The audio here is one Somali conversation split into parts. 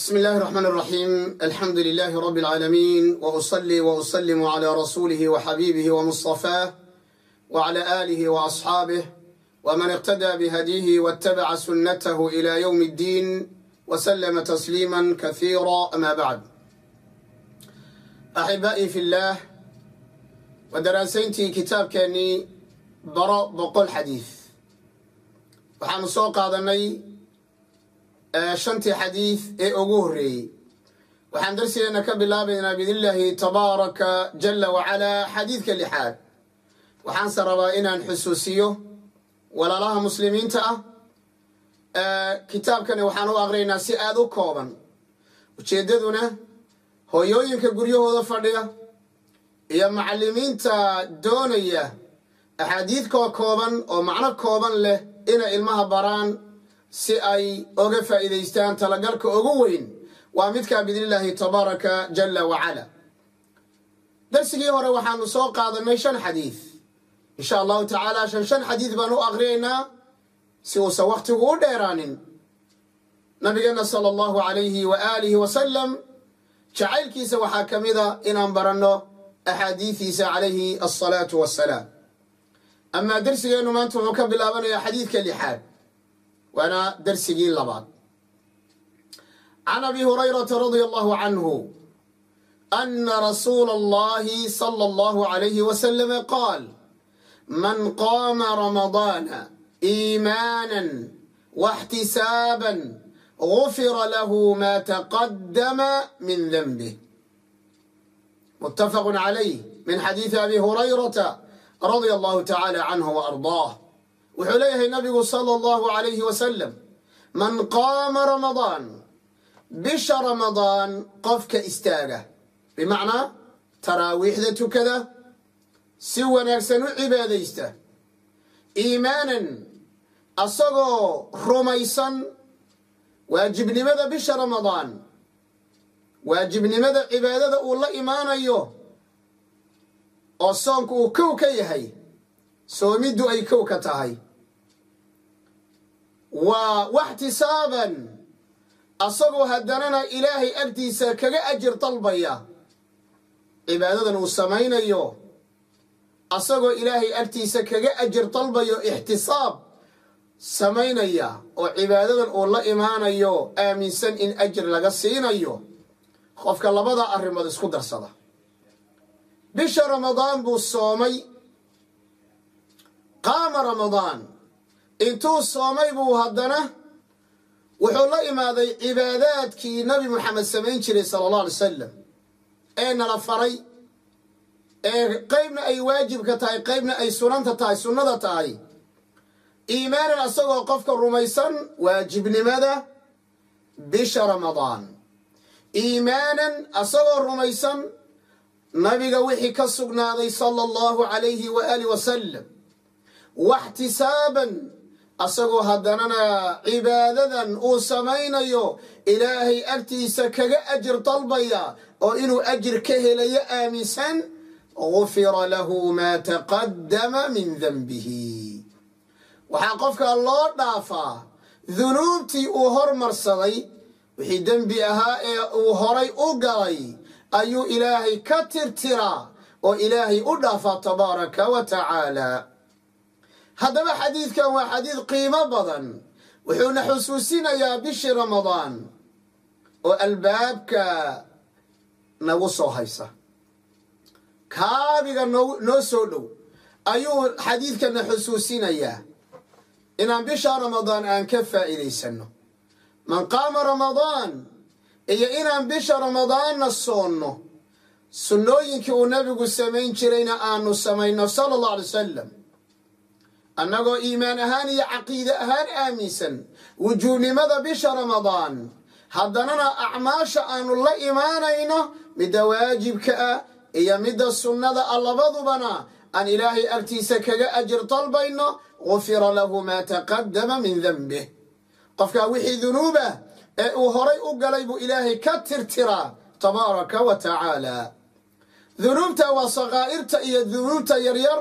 بسم الله الرحمن الرحيم الحمد لله رب العالمين وأصلي وأسلم على رسوله وحبيبه ومصطفاه وعلى آله وأصحابه ومن اقتدى بهديه واتبع سنته إلى يوم الدين وسلم تسليما كثيرا أما بعد أحبائي في الله ودراسينتي كتاب كاني براء بقول حديث waxaanu soo qaadanay shantii xadiid ee ugu horreeyey. Waxaan darsigeena ka bilaabaynaa biidnillaahi tabaaraka jalla wacalaa xadiidka lixaad. Waxaanse rabaa inaan xusuusiyo walaalaha muslimiinta ah. Kitaabkani waxaan u aqrinaynaa si aada u kooban. Ujeeddaduna hooyooyinka guryahooda fadhiya iyo macallimiinta doonaya axaadiidkoo kooban oo macno kooban leh inay ilmaha baraan si ay oga faa'iidaystaan talagalka ugu weyn waa midkaa biidnillaahi tabaaraka jalla wacala. Darsigii hore waxaanu soo qaadanay shan xadiid insha allahu tacaala shan shan xadiid baan u aqriyaynaa si uusan wakhtigu u dheeraanin. Nabigeenna sala allahu calayhi wa aalihi wasalam jacaylkiisa waxaa ka mida inaan baranno axaadiidiisa calayhi alsalaatu wassalaam. Amaa darsigeennu maanta wuxuu ka bilaabanayaa xadiidka lixaad waana darsigii labaad can abi hurayrata radia allahu canhu ana rasuula allahi sala allahu calayhi wasalama qaal man qaama ramadaana iimaana waxtisaaba gufira lahu maa taqadama min denbih muttafaqu calayh min xadiidi abi hurayrata radia allahu tacaala canhu waardaah wuxuu leeyahay nabigu sala allahu calayhi wasalam man qaama ramadaan bisha ramadaan qofka istaaga. Bimacnaa taraawiixda tukada si wanaagsan u cibaadaysta iimaanan asagoo rumaysan waajibnimada bisha ramadaan waajibnimada cibaadada uu la imaanayo oo soonku uu kow ka yahay soomiddu ay kow ka tahay waa waxtisaaban asagoo haddanana ilaahay agtiisa kaga ajir dalbaya. Cibaadadan uu samaynayo. Asagoo ilaahay agtiisa kaga ajir dalbayo ixtisaab. Samaynaya oo cibaadadan uu la imaanayo aaminsan in ajir laga siinayo. Qofka labada arrimood isku darsada. Bisha ramadaan buu soomay. Qaama ramadaan intuu soomay buu haddana wuxuu la imaaday cibaadaadkii nabi moxamed samayn jiray sala allah alay salam ee nala faray ee qaybna ay waajibka tahay qaybna ay sunanta tahay sunnada tahay. Iimaanan asagoo qofka rumaysan waajibnimada bisha ramadaan. Iimaanan asagoo rumaysan nabiga wixii ka sugnaaday sala allahu calayhi wa aali wasalam waxtisaaban asagoo haddanana cibaadadan uu samaynayo ilaahay agtiisa kaga ajir dalbaya oo inuu ajir ka helayo aaminsan gufira lahu maa taqaddama min denbihi waxaa qofka loo dhaafaa dunuubtii uu hormarsaday wixii dembi ahaa ee uu horay u galay ayuu ilaahay ka tirtiraa oo ilaahay u dhaafaa tabaaraka wa tacaala haddaba xadiidkan waa xadiid qiimo badan. Wuxuuna xusuusinayaa bishii ramadaan oo albaabka nagu soo haysa. Kaabiga noo soo dhow ayuu xadiidkana xusuusinayaa. Inaan bisha ramadaan aan ka faa'iidaysanno. Man qaama ramadaan iyo inaan bisha ramadaanna soonno sunnooyinkii uu nabigu samayn jirayna aanu samayno sala allah alay wasalam annagoo iimaan ahaan iyo caqiide ahaan aaminsan wujuubnimada bisha ramadaan. Haddanana acmaasha aanu la imaanayno midda waajibka ah iyo midda sunnada ah labadubana aan ilaahay agtiisa kaga ajir dalbayno gufira lahu maa taqaddama min denbih qofkaa wixii dunuubah ee uu horay u galay buu ilaahay ka tirtiraa tabaaraka wa tacaala. Dunuubta waa sakaa'irta iyo dunuubta yaryar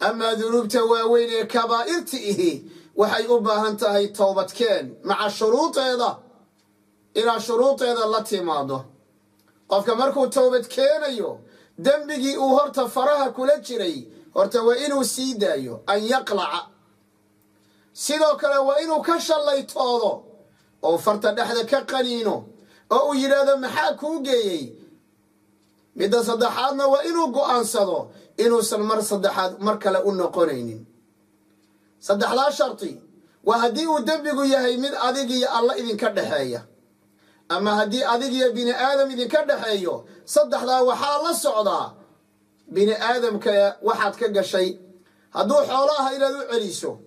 amaa dunuubta waaweyn ee kabaa'irta ihi waxay u baahan tahay towbadkeen maca shuruudeeda inaad shuruudeeda la timaado qofka markuu towbad keenayo dembigii uu horta faraha kula jiray horta waa inuu sii daayo an yaqlaca. Sidoo kale waa inuu ka shallaytoodo oo farta dhexda ka qaniino oo uu yidhaahdo maxaa kuu geeyey midda saddexaadna waa inuu go'aansado inuusan mar saddexaad mar kale u noqonaynin. Saddexdaa sharti waa haddii uu dembigu yahay mid adigiyo alla idinka dhexeeya ama haddii adigiyo bini aadam idinka dhexeeyo saddexdaa waxaa la socdaa bini aadamka waxaad ka gashay. Hadduu xoolaha inaad u celiso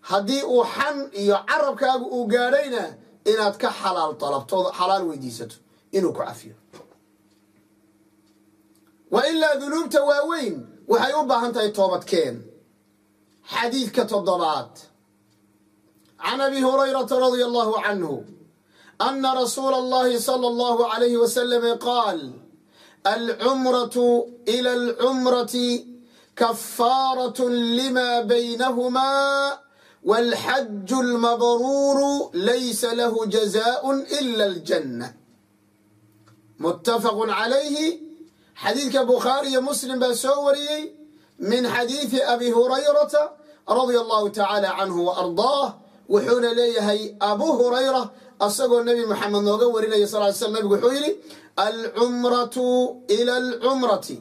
haddii uu xan iyo carabkaagu uu gaadhayna inaad ka xalaal dalabtood xalaal weydiisato inuu ku cafiyo wa ilaa dunuubta waaweyn waxay u baahan tahay toobadkeen. Xadiidka toddobaad. Can abi hurayrata radia allahu canhu ana rasuula allahi sala allahu calayhi wasalama qaal alcumratu ila alcumrati kafaaratun limaa baynahumaa waalxaju almabruuru laysa lahu jazaaءun ila aljanna. Muttafaqun calayhi xadiidka bukhaari iyo muslim baa soo wariyey min xadiidi abi hurayrata radia allahu tacaala canhu wa ardaah wuxuuna leeyahay abu hurayra asagoo nebi moxamed nooga warinaya sal sl nebigu wuxuu yidhi alcumratu ila alcumrati.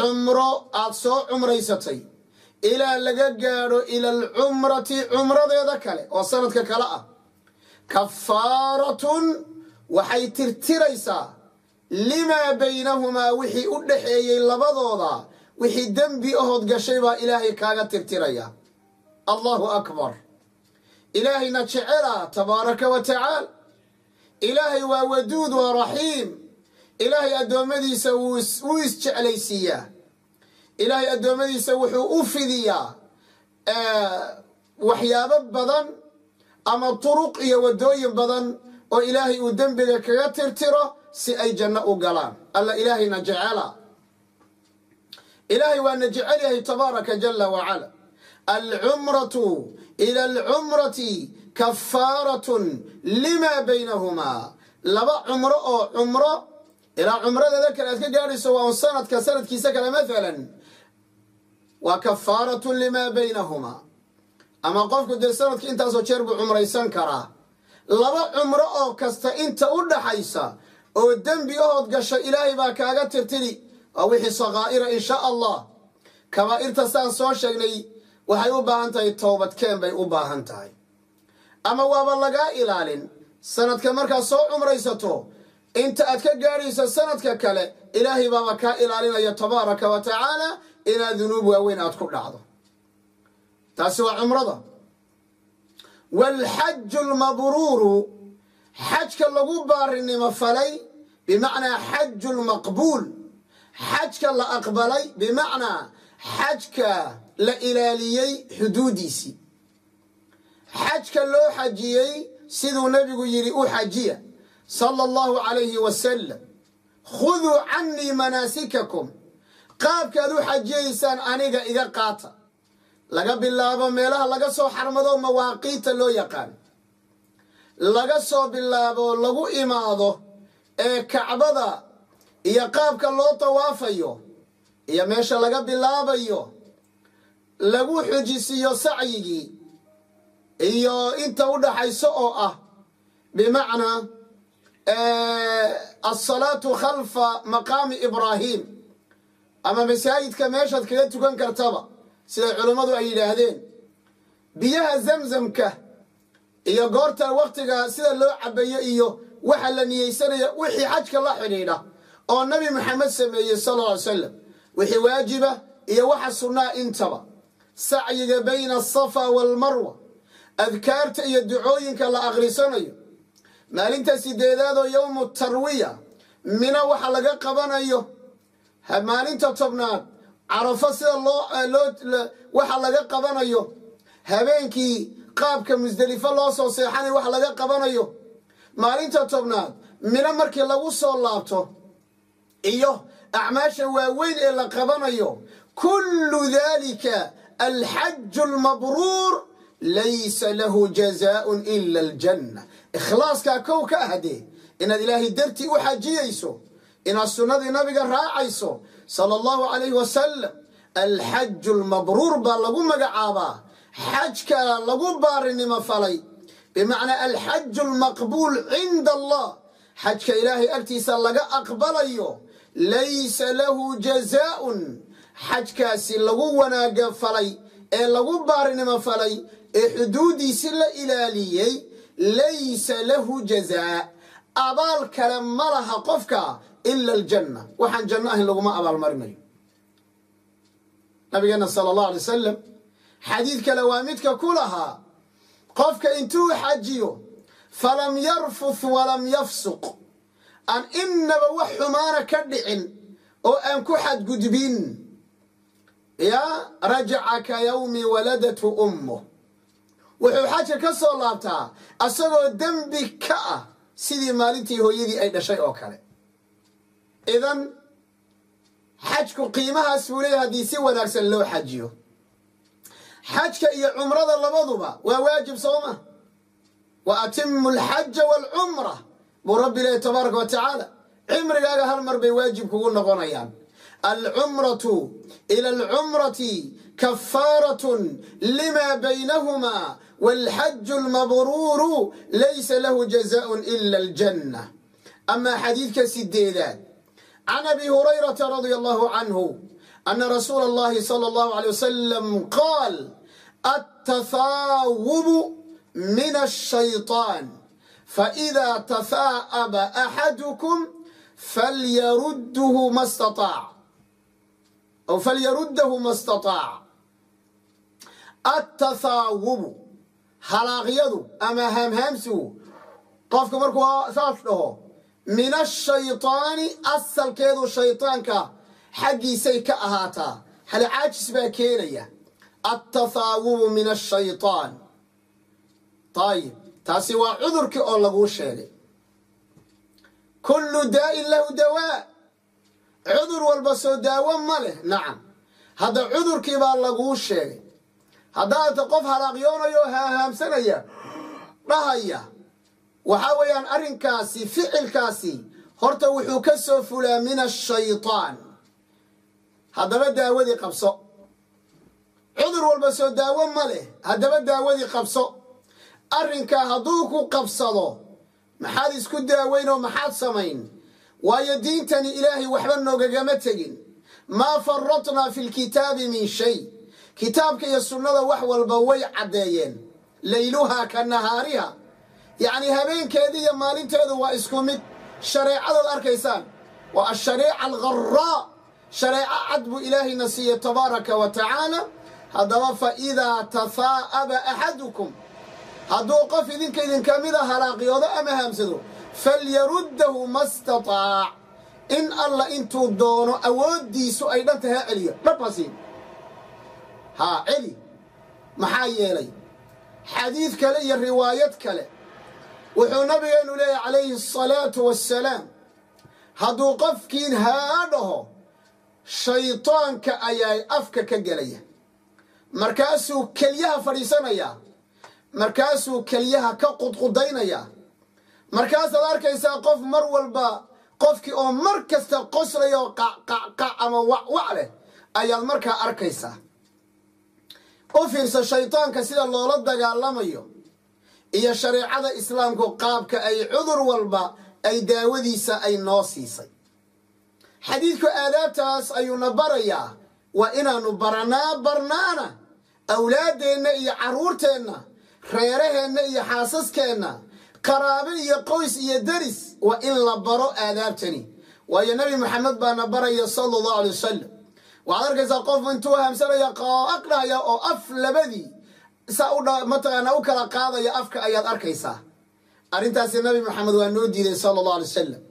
Cumro aad soo cumraysatay. Ilaa laga gaadho ila alcumrati cumradeeda kale oo sanadka kale ah. Kafaaratun waxay tirtiraysaa limaa baynahumaa wixii u dhaxeeyey labadooda wixii dembi ahood gashay baa ilaahay kaaga tirtiraya. Allahu akbar. Ilaahayna jecela tabaaraka wa tacaala ilaahay waa waduud waa raxiim. Ilaahay addoommadiisa wuu isjeclaysiiyaa ilaahay addoommadiisa wuxuu u fidiyaa waxyaabo badan ama turuq iyo waddooyin badan oo ilaahay uu dembiga kaga tirtiro si ay janno u galaan. Alla ilaahayna jecela. Ilaahay waana jecel yahay tabaaraka jala wacala alcumratu ila alcumrati kafaaratun lima baynahumaa laba cumro oo cumro ilaa cumradeeda kale aad ka gaadhayso waa un sanadka sanadkiisa kale maalan waa kafaaratun limaa baynahumaa ama qofku dee sanadki intaasoo jeer buu cumraysan karaa laba cumro oo kasta inta u dhaxaysa oo dembi ahood gasho ilaahay baa kaaga tirtiri. Waa wixii sakaa'ira insha allah. Kabaa'irta saan soo sheegnay waxay u baahan tahay towbadkeen bay u baahan tahay. Ama waaba lagaa ilaalin sanadka markaad soo cumraysato inta aad ka gaadhayso sanadka kale ilaahay baaba kaa ilaalinaya tabaaraka wa tacaala inaad dunuub waaweyn aad ku dhacdo. Taasi waa cumrada waalxaju lmabruuru xajka lagu baarinimo falay bimacnaa xaju lmaqbuul xajka la aqbalay bimacnaa xajka la ilaaliyey xuduudiisii xajka loo xajiyey siduu nebigu yidhi u xajiya sala allahu calayhi wasalam khuduu cannii manaasikakum qaabkaad u xajiyaysaan aniga iga qaata laga bilaabo meelaha laga soo xarmado mawaaqiita loo yaqaan. Laga soo bilaabo lagu imaado ee kacbada iyo qaabka loo tawaafayo iyo meesha laga bilaabayo lagu xujisiiyo sacyigii iyo inta u dhaxayso oo ah bimacnaa alsalaatu khalfa maqaami ibraahim ama masaajidka meeshaad kaga tukan kartaba siday culummadu ay yidhaahdeen biyaha zamzamka iyo goorta wakhtiga sida loo cabayo iyo waxa la niyeysanaya wixii xajka la xidhiidha oo nabi maxamed sameeyey sal ll ly slam wixii waajiba iyo waxa sunnaa intaba. Sacyiga bayna asafa waalmarwa adkaarta iyo ducooyinka la akhrisanayo. Maalinta sideedaad oo yowmu tarwiya mina waxa laga qabanayo maalinta tobnaad carafo sida loo waxa laga qabanayo. Habeenkii qaabka musdelifo loo soo seexanay waxa laga qabanayo. Maalinta tobnaad mino markii lagu soo laabto iyo acmaasha waaweyn ee la qabanayo kullu dalika alxaju almabruur laysa lahu jazaaun ila aljanna. Ikhlaaskaa kow ka ahdee inaad ilaahay dartii u xajiyayso inaad sunnadii nabiga raacayso sala allahu calayhi wasalam alxaju lmabruur baa lagu magacaabaa xajka lagu baarinimo falay. Bimacnaa alxaju lmaqbuul cinda allah. Xajka ilaahay agtiisa laga aqbalayo laysa lahu jazaaun. Xajkaasi lagu wanaaga falay ee lagu baarinimo falay ee xuduudiisi la ilaaliyey laysa lahu jazaa. Abaal kale ma laha qofka ila aljanna. Waxaan janno ahayn laguma abaalmarinayo. Nabigeena sala allahu alay wasalam xadiid kale waa midka ku lahaa qofka intuu xajiyo falam yarfuth walam yafsuq aan innaba wax xumaana ka dhicin oo aan ku xadgudbin. Yaa rajaca ka yowmi waladatu ummuh. Wuxuu xajka ka soo laabtaa asagoo dembi ka ah sidii maalintii hooyadii ay dhashay oo kale idan xajku qiimahaas buu leeyahay haddii si wanaagsan loo xajiyo xajka iyo cumrada labaduba waa waajib sooma wa atimu alxaja waalcumra buu rabbi leeyahy tabaaraka wa tacaala cimrigaaga hal mar bay waajib kugu noqonayaan alcumratu ila alcumrati kafaaratun lima baynahuma waalxaju almabruuru laysa lahu jazaaun ila aljanna amaa xadiidka sideedaad can abi hurayrata radia allahu canhu ana rasuula allahi sala allahu alay wasalam qaal attahaawubu min ashayطaan faإida tahaa'aba axadukum falyarudhu ma staطaac aw falyaruddahu ma staطaac attahaawubu halaaqyadu ama haamhaamsigu qofka markuu saas dhaho min ashayaani asalkeedu shaytaanka xaggiisay ka ahaataa halicaajis baa keenaya attahaawubu min ashayaan ayib taasi waa cudurkii oo laguu sheegay kullu daa'in lahu dawaa cudur walba soo daawo ma leh nacam hadda cudurkii baa laguu sheegay haddaata qof halaaqyoonayo haahaamsanaya dhahaya waxaa weeyaan arrinkaasi ficilkaasi horta wuxuu ka soo fulaa min ashayطaan haddaba daawadii qabso. Cudur walba soo daawo ma leh. Haddaba daawadii qabso. Arrinkaa hadduu ku qabsado maxaad isku daaweyn oo maxaad samayn? Waayo diintani ilaahay waxba noogagama tegin. Maa faratnaa fi lkitaabi min shay. Kitaabka iyo sunnada wax walba way caddeeyeen. Layluhaa ka nahaariha yacni habeenkeedii iyo maalinteedu waa isku mid. Shareecadaad arkaysaan. Waa ashariica algharaa shareeco cad buu ilaahayna siiyey tabaaraka wa tacaala. Haddaba fa idaa tahaa'aba axadukum hadduu qof idinka idinka mida halaaqyoodo ama haamsado falyaruddahu ma stataac in alla intuu doono awooddiisu ay dhanta ha celiyo. Dhabhasiin haa celi. Maxaa yeelay? Xadiid kale iyo riwaayad kale wuxuu nabigeenu leeyahy calayhi asalaatu wassalaam hadduu qofkiin haa dhaho shaydaanka ayaa afka ka gelaya markaasuu kelyaha fadhiisanayaa markaasuu kelyaha ka qudqudaynayaa. Markaasaad arkaysaa qof mar walba qofkii oo mar kasta qoslaya oo qaqaqac ama wacwac leh ayaad markaa arkaysaa. U fiirsa shaydaanka sida loola dagaalamayo iyo shareecada islaamku qaabka ay cudur walba ay daawadiisa ay noo siisay. Xadiidku aadaabtaas ayuuna barayaa waa inaannu baranaa barnaana awlaaddeenna iyo carruurteenna reeraheenna iyo xaasaskeenna qaraabe iyo qoys iyo deris waa in la baro aadaabtani. Waayo nebi maxamed baana baraya sala allahu alay wasalam waxaad arkaysaa qof intuu hamsanaya qaaq dhahaya oo af labadii saa u kala qaadaya afka ayaad arkaysaa. Arrintaasi nabi maxamed waa noo diiday sala allahu alay wasalam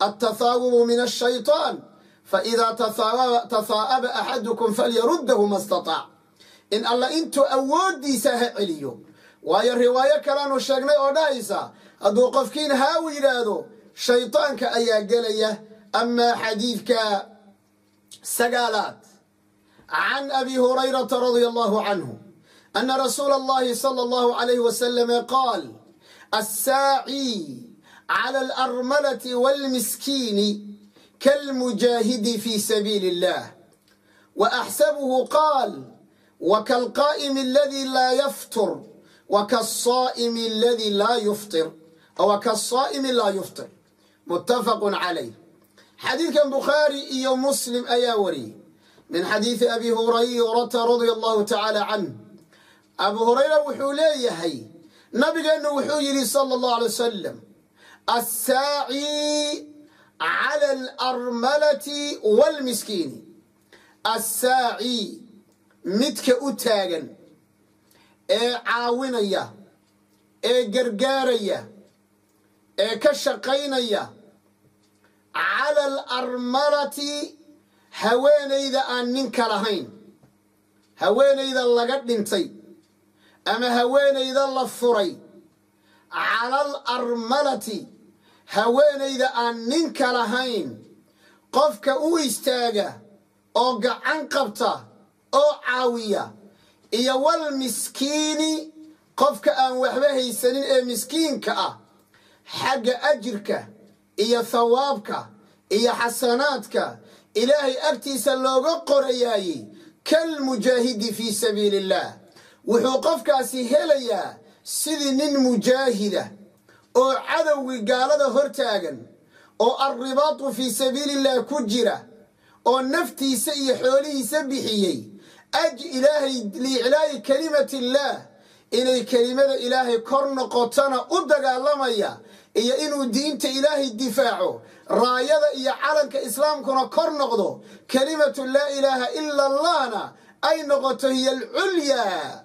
attahaawubu min ashaytaan faidaa tahaa'aba axadukum falyaruddahu ma stataac in alla intuu awooddiisa ha celiyo. Waayo riwaayo kaleanu sheegnay oo dhahaysa hadduu qofkiin haawu yidhaahdo shaydaanka ayaa gelaya. Amaa xadiidka sagaalaad. Can abi hurayrata radia allahu canhu ana rasuula allahi sala allahu alayhi wasalama qaal assaaci cala alarmalati waalmiskiini kalmujaahidi fi sabiili illah وأحسبه قال وكالقائم الذي لا يفطر وكالصائم الذي لا يفطر أو كالصائم لا يفطر متفق عليه حديث كان بخاري إيو مسلم أياوري من حديث أبي هريرة رضي الله تعالى عنه abu hurayra wuxuu leeyahay nabigeennu wuxuu yidhi sala allahu alay wasalam assaaci cala alarmalati waalmiskiini assaaci midka u taagan ee caawinaya ee gargaaraya ee ka shaqaynaya cala alarmalati haweenayda aan ninka lahayn haweenayda laga dhintay ama haweenayda la furay cala alarmalati haweenayda aan ninka lahayn qofka u istaaga oo gacan qabta oo caawiya iyo wal miskiini qofka aan waxba haysanin ee miskiinka ah xagga ajirka iyo thawaabka iyo xasanaadka ilaahay agtiisa looga qorayaayey kalmujaahidi fii sabiili illaah wuxuu qofkaasi helayaa sidii nin mujaahida oo cadowgii gaalada hortaagan oo alribaatu fii sabiili illah ku jira oo naftiisa iyo xoolihiisa bixiyey. Aj ilaahay liiclaayi kelimati illaah inay kelimada ilaahay kor noqotona u dagaalamaya iyo inuu diinta ilaahay difaaco raayada iyo calanka islaamkuna kor noqdo. Kelimatu laa ilaaha ila allahna ay noqoto hiya alculyaa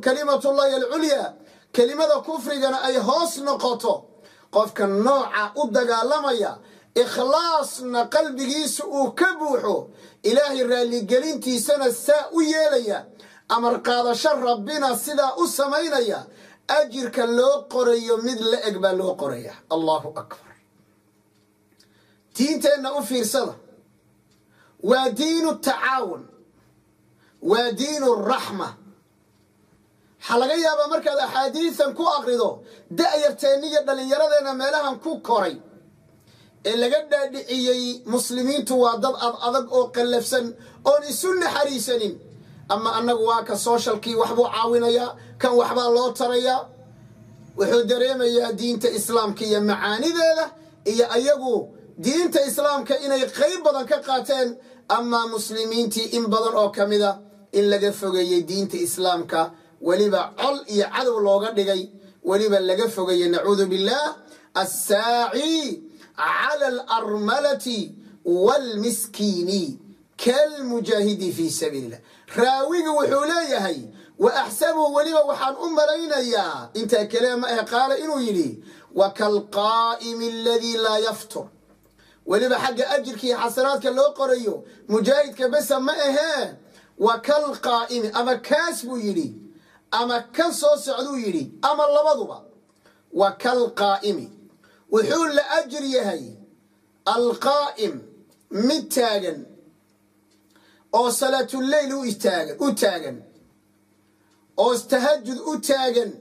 kalimatullahi alculyaa kelimada kufrigana ay hoos noqoto. Qofka nooca u dagaalamaya ikhlaasna qalbigiisa uu ka buuxo ilaahay raalligelintiisana saa u yeelaya. Amar qaadasho rabbina sidaa u samaynaya ajirka loo qorayo mid la eg baa loo qoraya. Allahu akbar. Diinteenna u fiirsada. Waa diinu tacaawun waa diinu raxma. Waxaa laga yaabaa markaad axaadiisan ku aqrido da'yarteenna iyo meelahan ku koray. Ee laga dhaadhiciyey muslimiintu waa dad ad adag oo qallafsan oon isu naxariisanin. Ama annagu waa ka sooshalkii waxbuu caawinayaa kan waxbaa loo tarayaa. Wuxuu dareemayaa diinta islaamka iyo macaanideeda iyo ayagu diinta islaamka inay qayb badan ka qaateen. Amaa muslimiintii in badan oo ka mida in laga fogeeyey diinta islaamka. Weliba col iyo cadow looga dhigay. Weliba laga fogeeyey nacuudu billaah assaaci cala alarmalati waalmiskiini kalmujaahidi fii sabiili illah raawigi wuxuu leeyahay wa axsabuhu weliba waxaan u malaynayaa intaa kelee ma ahe qaala inuu yidhi wa kalqaa'imi aladii laa yaftur. Weliba xagga ajirkii xasanaadka loo qorayo mujaahidka besa ma ahee wa kalqaa'imi ama kaas buu yidhi ama kan soo socduu yidhi ama labaduba wa kalqaa'imi wuxuu la ajir yahay alqaa'im mid taagan oo salaatuleyl u taagan oo tahajud u taagan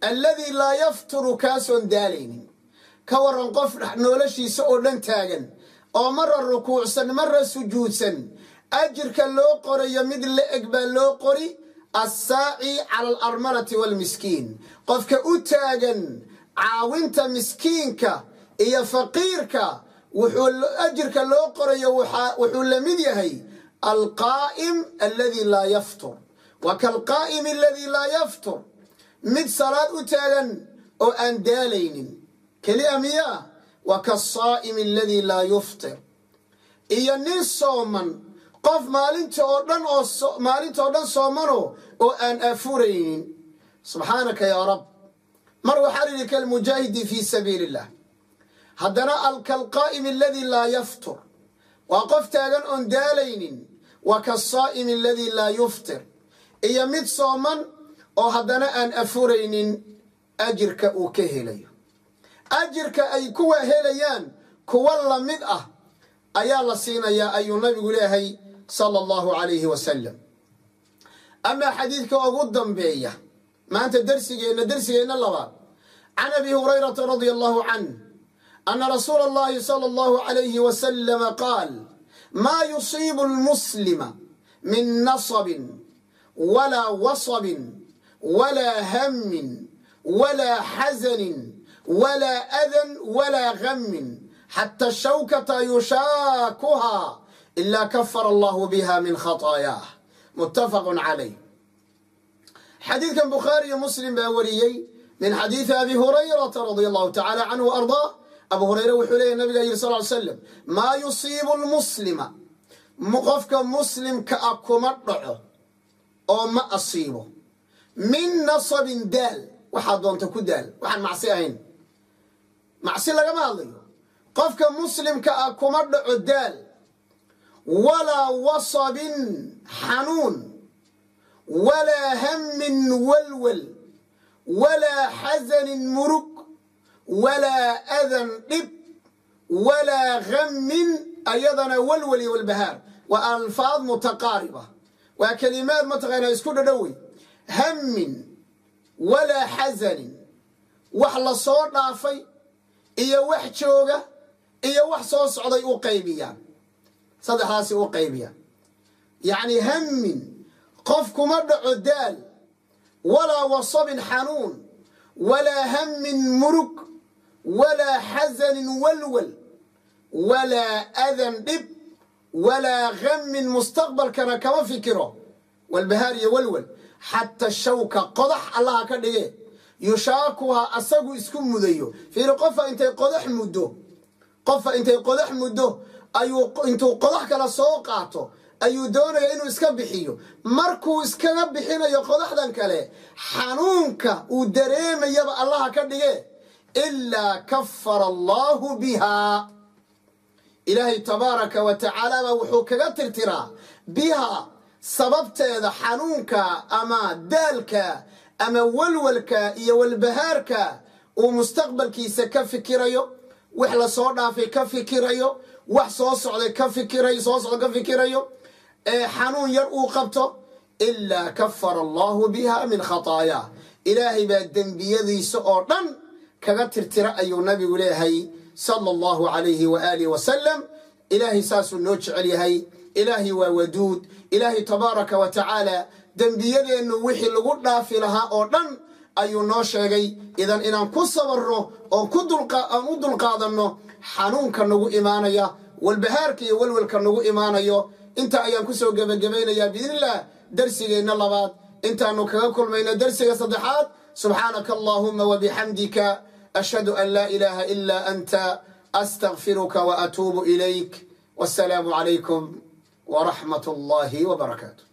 alladii laa yafturu kaasoon daalaynin ka waran qof noloshiisa oo dhan taagan oo marra rukuucsan marra sujuudsan ajirka loo qorayo mid la eg baa loo qori assaaci cala alarmalati waalmiskiin qofka u taagan caawinta miskiinka iyo faqiirka wuxuu ajirka loo qorayo wuxuu la mid yahay alqaa'im alladii laa yaftur. Wa kalqaa'imi aladii laa yaftur. Mid salaad u taagan oo aan daalaynin. Keliya miyaa? Wa kasaa'imi aladii laa yuftir. Iyo nin sooman qof maalinta oo dhan oo maalinta oo dhan soomano oo aan afuraynin subxaanaka yaa rab. Mar waxaa yidhi kalmujaahidi fii sabiili illah haddana alkalqaa'imi aladii laa yaftur. Waa qof taagan oon daalaynin. Wa kasaa'imi aladii laa yuftir. Iyo mid sooman oo haddana aan afuraynin ajirka uu ka helayo. Ajirka ay kuwa helayaan kuwa la mid ah ayaa la siinayaa ayuu nabigu leeyahay sala allahu calayhi wasalam amaa xadiidka ugu dambeeya maanta darsigeenna darsigeenna labaad can abi hurayrata radia allahu canh ana rasuula allahi sala allahu calayhi wasalama qaal maa yusiibu almuslima min nasabin walaa wasabin walaa hammin walaa xasanin walaa adan walaa gammin xata shawkata yushaakuhaa ilaa kafara allahu biha min khataayaah muttafaqun calayh xadiidkan bukhaari iyo muslim baa wariyey min xadiidi abi hurayrata radia allahu tacala canhu ardaa abu hurayre wuxuu leeyahy nabiga yiri sal ly slam maa yusiibu lmuslima qofka muslimka ah kuma dhaco oo ma asiibo min nasabin daal waxaa doonta ku daal waxaan macsi ahayn macsi lagama hadlayo qofka muslimka ah kuma dhaco daal walaa wasabin xanuun walaa hammin walwal walaa xasanin murug walaa adan dhib walaa gammin ayadana walwal iyo walbahaar waa alfaad mutaqaariba waa kelimaad mataqaanaa isku dhadhowey hammin walaa xasanin wax la soo dhaafay iyo wax jooga iyo wax soo socday u qaybiyaan saddexdaasi u qaybiyaan yacni hammin qof kuma dhaco daal walaa wasabin xanuun walaa hammin murug walaa xasanin walwal walaa adan dhib walaa gammin mustaqbalkana kama fikiro. Walbahaar iyo walwal xata shawka qodax allaha ka dhige yushaakuhaa asagu isku mudayo. Fiiri qofa intay qodax muddo qofa intay qodax muddo ayuu qodax kala soo qaato ayuu doonaya inuu iska bixiyo. Markuu iskaga bixinayo qodaxdan kale xanuunka uu dareemayaba allaha ka dhige ilaa kafara allaahu bihaa ilaahay tabaaraka wa tacaala baa wuxuu kaga tirtiraa bihaa sababteeda xanuunka ama daalka ama walwalka iyo walbahaarka uu mustaqbalkiisa ka fikirayo wax la soo dhaafay ka fikirayo wax soo socday ka fikirayo soo socda ka fikirayo ee xanuun yar uu qabto ilaa kafara allahu biha min khataayaa ilaahay baa dembiyadiisa oo dhan kaga tirtira ayuu nabigu leeyahay sala allahu calayhi waaalihi wasalam ilaahay saasuu noo jecel yahay. Ilaahay waa waduud. Ilaahay tabaaraka wa tacaala dembiyadeennu wixii lagu dhaafi lahaa oo dhan ayuu noo sheegay. Idan inaan ku sabarno oon aan u dulqaadanno xanuunka nagu imaanaya walbahaarka iyo walwalka nagu imaanayo inta ayaan ku soo gebagabaynayaa biidnillaah darsigeenna labaad. Intaanu kaga kulmayno darsiga saddexaad subxaanaka allaahuma wabixamdika ashhadu an laa ilaaha ilaa anta astaqfiruka waatuubu ilayk. Wassalaamu calaykum waraxmat allahi wbarakaatu